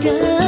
Ada